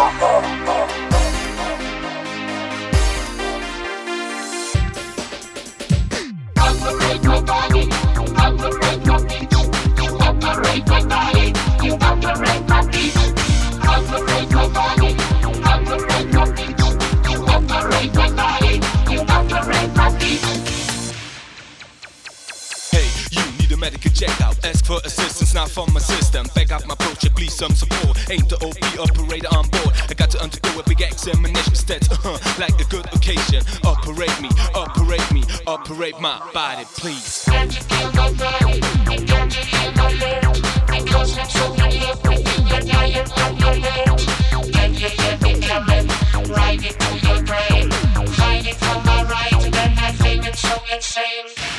Oh, oh, oh. medic check out. Ask for assistance now from my system. Back up my approach, please some support. Ain't the OP operator on board. I got to undergo a big examination. Stats, uh-huh, like a good occasion. Operate me, operate me, operate my body, please. Ride it your brain, it from my right, then I think it's so insane.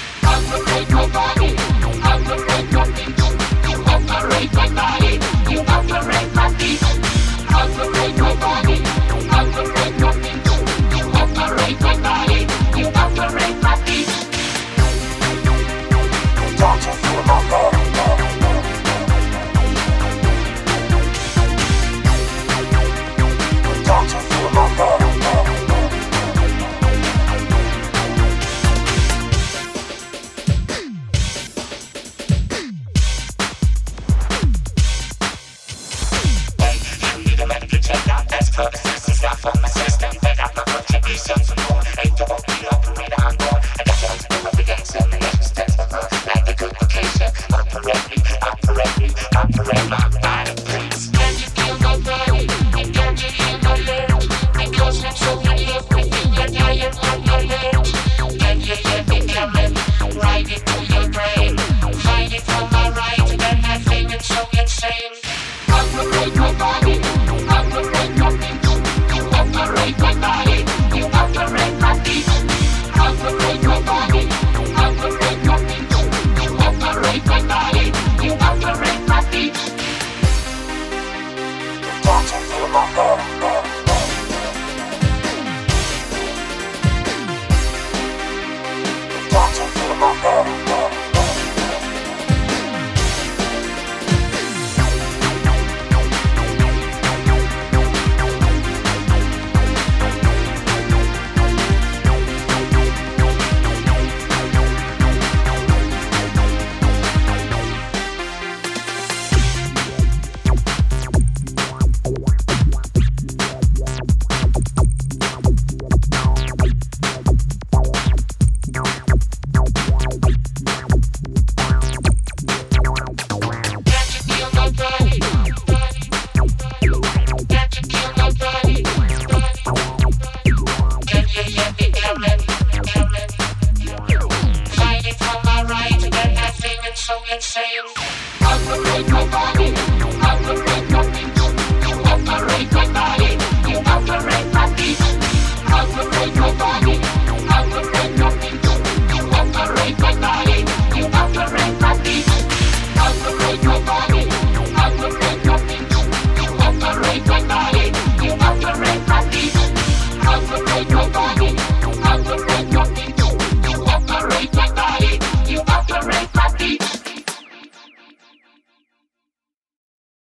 from my system without my contribution. insane. I can make my body.